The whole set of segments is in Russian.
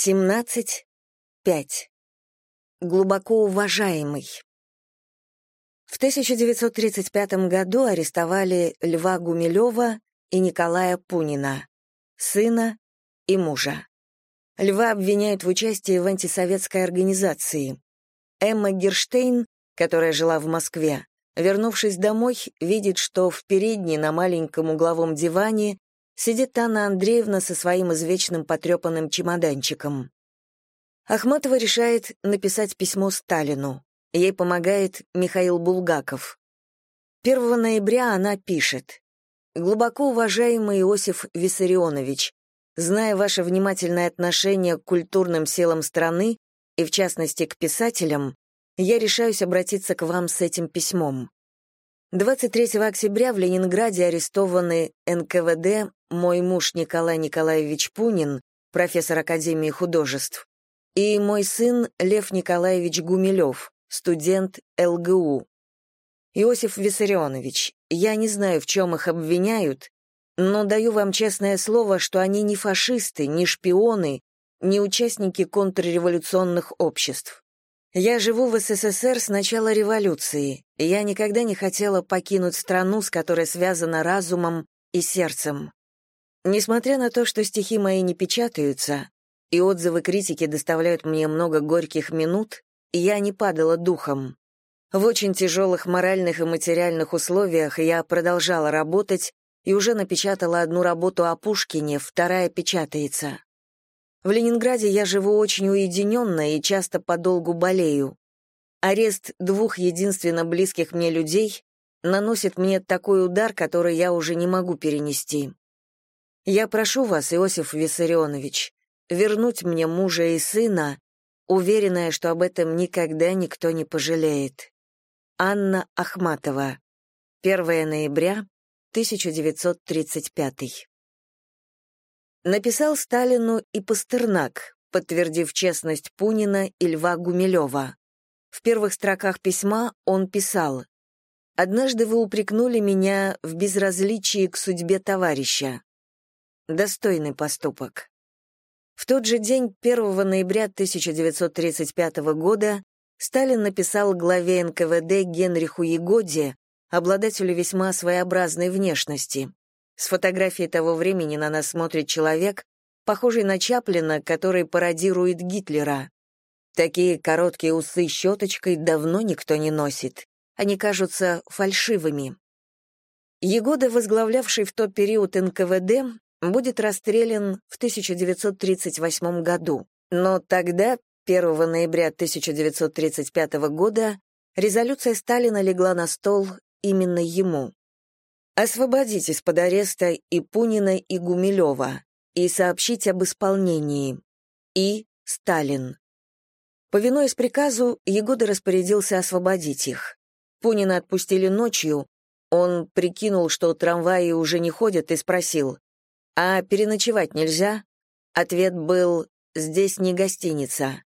17. 5. Глубоко уважаемый. В 1935 году арестовали Льва Гумилева и Николая Пунина, сына и мужа. Льва обвиняют в участии в антисоветской организации. Эмма Герштейн, которая жила в Москве, вернувшись домой, видит, что в передней на маленьком угловом диване сидит Анна Андреевна со своим извечным потрепанным чемоданчиком. Ахматова решает написать письмо Сталину. Ей помогает Михаил Булгаков. 1 ноября она пишет. «Глубоко уважаемый Иосиф Виссарионович, зная ваше внимательное отношение к культурным силам страны и, в частности, к писателям, я решаюсь обратиться к вам с этим письмом. 23 октября в Ленинграде арестованы НКВД мой муж Николай Николаевич Пунин, профессор Академии художеств, и мой сын Лев Николаевич Гумилев, студент ЛГУ. Иосиф Виссарионович, я не знаю, в чем их обвиняют, но даю вам честное слово, что они не фашисты, не шпионы, не участники контрреволюционных обществ. Я живу в СССР с начала революции, и я никогда не хотела покинуть страну, с которой связана разумом и сердцем. Несмотря на то, что стихи мои не печатаются, и отзывы критики доставляют мне много горьких минут, я не падала духом. В очень тяжелых моральных и материальных условиях я продолжала работать и уже напечатала одну работу о Пушкине, вторая печатается. В Ленинграде я живу очень уединенно и часто подолгу болею. Арест двух единственно близких мне людей наносит мне такой удар, который я уже не могу перенести. Я прошу вас, Иосиф Виссарионович, вернуть мне мужа и сына, уверенная, что об этом никогда никто не пожалеет. Анна Ахматова. 1 ноября 1935 написал Сталину и Пастернак, подтвердив честность Пунина и Льва Гумилева. В первых строках письма он писал «Однажды вы упрекнули меня в безразличии к судьбе товарища. Достойный поступок». В тот же день, 1 ноября 1935 года, Сталин написал главе НКВД Генриху Егоде, обладателю весьма своеобразной внешности. С фотографии того времени на нас смотрит человек, похожий на Чаплина, который пародирует Гитлера. Такие короткие усы щеточкой давно никто не носит. Они кажутся фальшивыми. Егода, возглавлявший в тот период НКВД, будет расстрелян в 1938 году. Но тогда, 1 ноября 1935 года, резолюция Сталина легла на стол именно ему освободить из-под ареста и Пунина, и Гумилева, и сообщить об исполнении. И Сталин. Повинуясь приказу, Егода распорядился освободить их. Пунина отпустили ночью, он прикинул, что трамваи уже не ходят, и спросил, «А переночевать нельзя?» Ответ был, «Здесь не гостиница».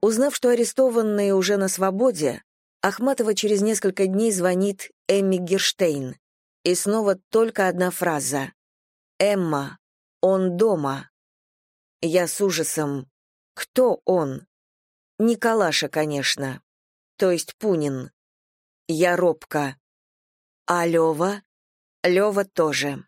Узнав, что арестованные уже на свободе, Ахматова через несколько дней звонит Эмми Герштейн. И снова только одна фраза. «Эмма, он дома». Я с ужасом. Кто он? Николаша, конечно. То есть Пунин. Я робко. А Лёва? Лёва тоже.